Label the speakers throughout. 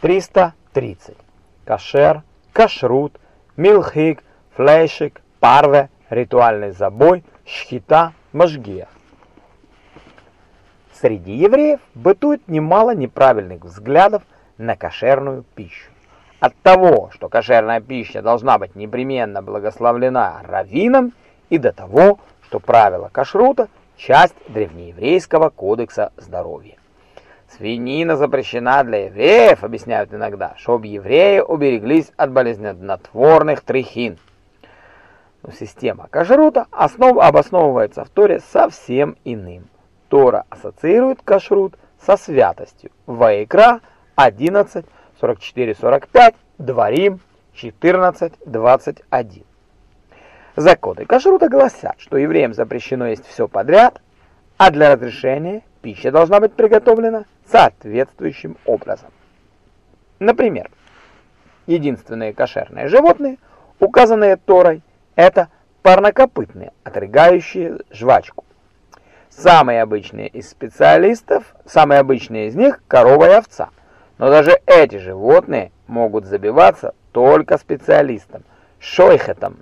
Speaker 1: 330. Кашер, кашрут, милхик, флейшик, парве, ритуальный забой, шхита, можгия. Среди евреев бытует немало неправильных взглядов на кошерную пищу. От того, что кошерная пища должна быть непременно благословлена раввином, и до того, что правила кашрута – часть древнееврейского кодекса здоровья. Свинина запрещена для евреев, объясняют иногда, чтобы евреи убереглись от болезнетворных трихин. Но система кашрута основ, обосновывается в Торе совсем иным. Тора ассоциирует кашрут со святостью. Ваикра 11, 44-45, Дворим 14, 21. Законы кашрута гласят, что евреям запрещено есть все подряд, а для разрешения пища должна быть приготовлена соответствующим образом. Например, единственные кошерные животные, указанные Торой, это парнокопытные, отрыгающие жвачку. Самые обычные из специалистов, самые обычные из них – корова и овца. Но даже эти животные могут забиваться только специалистам, шойхетам,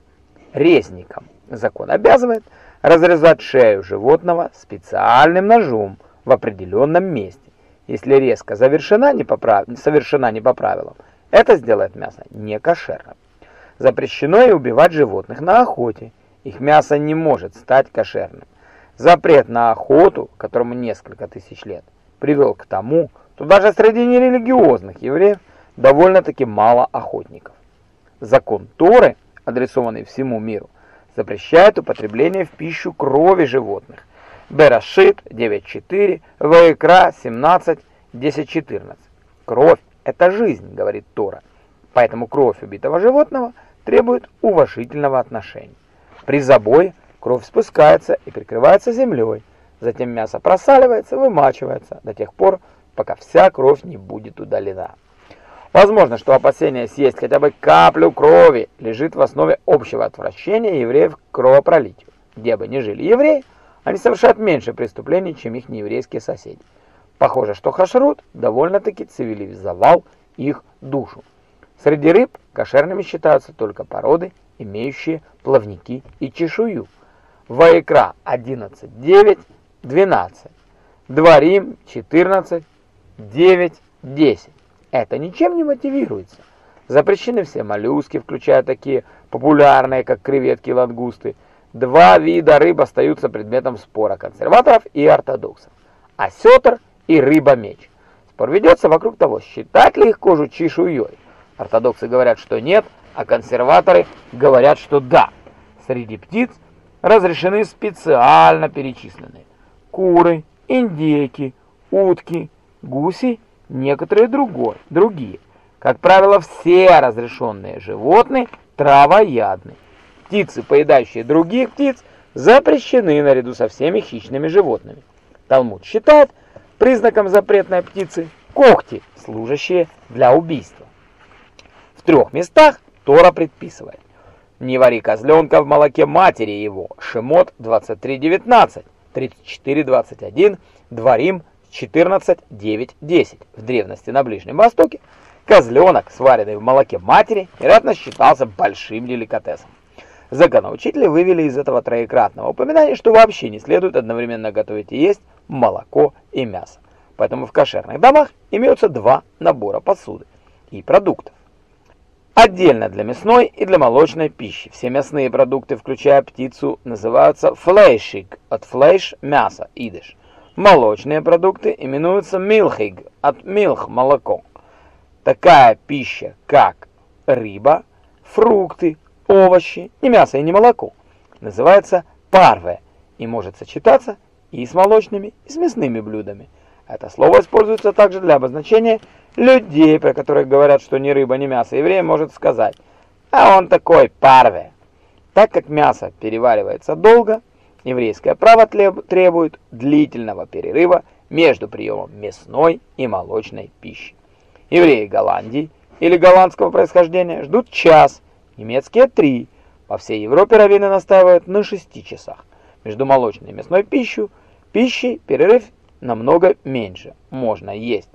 Speaker 1: резникам. Закон обязывает разрезать шею животного специальным ножом в определенном месте. Если резко завершена не по прав... совершена не по правилам, это сделает мясо не кошерным. Запрещено и убивать животных на охоте. Их мясо не может стать кошерным. Запрет на охоту, которому несколько тысяч лет, привел к тому, что даже среди нерелигиозных евреев довольно-таки мало охотников. Закон Торы, адресованный всему миру, запрещает употребление в пищу крови животных. Берашит 9.4, Ваикра 17.10.14. Кровь – это жизнь, говорит Тора, поэтому кровь убитого животного требует уважительного отношения. При забое Кровь спускается и прикрывается землей. Затем мясо просаливается, вымачивается до тех пор, пока вся кровь не будет удалена. Возможно, что опасение съесть хотя бы каплю крови лежит в основе общего отвращения евреев к кровопролитию. Где бы ни жили евреи, они совершают меньше преступлений, чем их нееврейские соседи. Похоже, что хашрут довольно-таки цивилизовал их душу. Среди рыб кошерными считаются только породы, имеющие плавники и чешую. Ваикра 11, 9, 12. Дворим 14, 9, 10. Это ничем не мотивируется. Запрещены все моллюски, включая такие популярные, как креветки и лангусты. Два вида рыб остаются предметом спора консерваторов и ортодоксов. Осетр и рыба-меч. Спор ведется вокруг того, считать ли их кожу чешуей. Ортодоксы говорят, что нет, а консерваторы говорят, что да. Среди птиц разрешены специально перечисленные. Куры, индейки, утки, гуси, некоторые другой, другие. Как правило, все разрешенные животные травоядны. Птицы, поедающие других птиц, запрещены наряду со всеми хищными животными. Талмуд считает признаком запретной птицы когти, служащие для убийства. В трех местах Тора предписывает не вари козленка в молоке матери его. Шемот 23.19, 34.21, Дворим 14.9.10. В древности на Ближнем Востоке козленок, сваренный в молоке матери, вероятно, считался большим деликатесом. Законоучители вывели из этого троекратного упоминания, что вообще не следует одновременно готовить и есть молоко и мясо. Поэтому в кошерных домах имеются два набора посуды и продуктов. Отдельно для мясной и для молочной пищи. Все мясные продукты, включая птицу, называются флейшик, от флейш – мясо, идыш. Молочные продукты именуются милхиг, от милх – молоко. Такая пища, как рыба, фрукты, овощи, не мясо и не молоко, называется парве и может сочетаться и с молочными, и с мясными блюдами. Это слово используется также для обозначения людей, про которых говорят, что ни рыба, ни мясо. Еврей может сказать, а он такой парве. Так как мясо переваривается долго, еврейское право требует длительного перерыва между приемом мясной и молочной пищи. Евреи Голландии или голландского происхождения ждут час, немецкие три. По всей Европе раввины настаивают на шести часах. Между молочной и мясной пищей, пищей перерыв намного меньше. Можно есть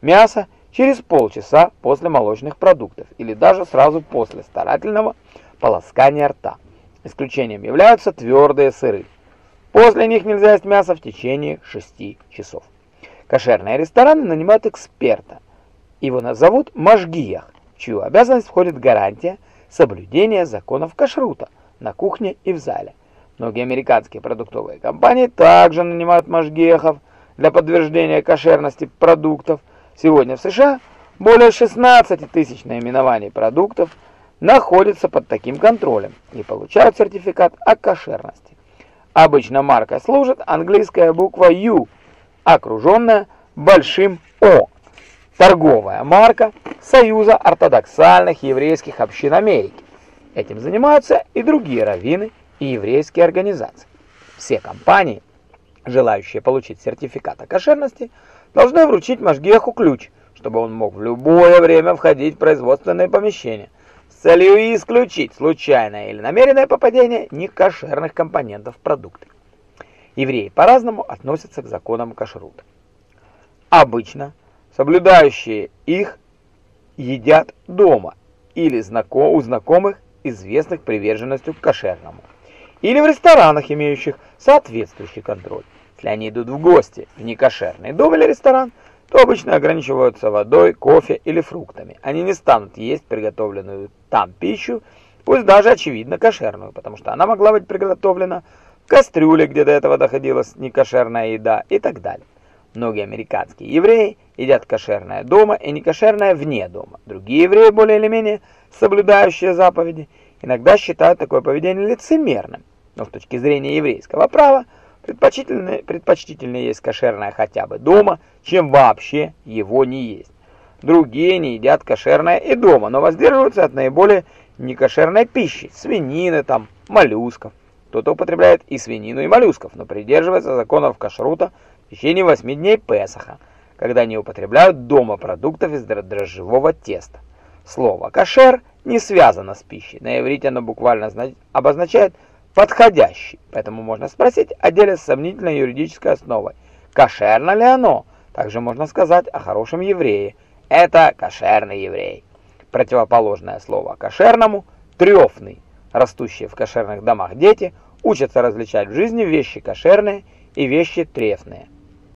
Speaker 1: мясо через полчаса после молочных продуктов или даже сразу после старательного полоскания рта. Исключением являются твердые сыры. После них нельзя есть мясо в течение 6 часов. Кошерные рестораны нанимают эксперта. Его назовут Машгиях, в чью обязанность входит гарантия соблюдения законов кашрута на кухне и в зале. Многие американские продуктовые компании также нанимают Машгиехов для подтверждения кошерности продуктов. Сегодня в США более 16 тысяч наименований продуктов находятся под таким контролем и получают сертификат о кошерности. Обычно маркой служит английская буква U, окруженная большим О. Торговая марка Союза ортодоксальных еврейских общин Америки. Этим занимаются и другие раввины и еврейские организации. Все компании, желающие получить сертификат о кошерности, должны вручить Машгеху ключ, чтобы он мог в любое время входить в производственное помещение с целью исключить случайное или намеренное попадение некошерных компонентов в продукты. Евреи по-разному относятся к законам кашрута. Обычно соблюдающие их едят дома или у знакомых, известных приверженностью к кошерному, или в ресторанах, имеющих соответствующий контроль. Если они идут в гости в некошерный дом или ресторан, то обычно ограничиваются водой, кофе или фруктами. Они не станут есть приготовленную там пищу, пусть даже очевидно кошерную, потому что она могла быть приготовлена в кастрюле, где до этого доходила некошерная еда и так далее. Многие американские евреи едят кошерное дома и некошерное вне дома. Другие евреи, более или менее соблюдающие заповеди, иногда считают такое поведение лицемерным. Но с точки зрения еврейского права, предпочтительнее, предпочтительнее есть кошерное хотя бы дома, чем вообще его не есть. Другие не едят кошерное и дома, но воздерживаются от наиболее некошерной пищи, свинины, там, моллюсков. Кто-то употребляет и свинину, и моллюсков, но придерживается законов кашрута в течение 8 дней Песаха, когда они употребляют дома продуктов из дрожжевого теста. Слово «кошер» не связано с пищей. На иврите оно буквально обозначает «подходящий», поэтому можно спросить о деле с сомнительной юридической основой. Кошерно ли оно? Также можно сказать о хорошем еврее. Это кошерный еврей. Противоположное слово кошерному – трёфный. Растущие в кошерных домах дети учатся различать в жизни вещи кошерные и вещи трефные.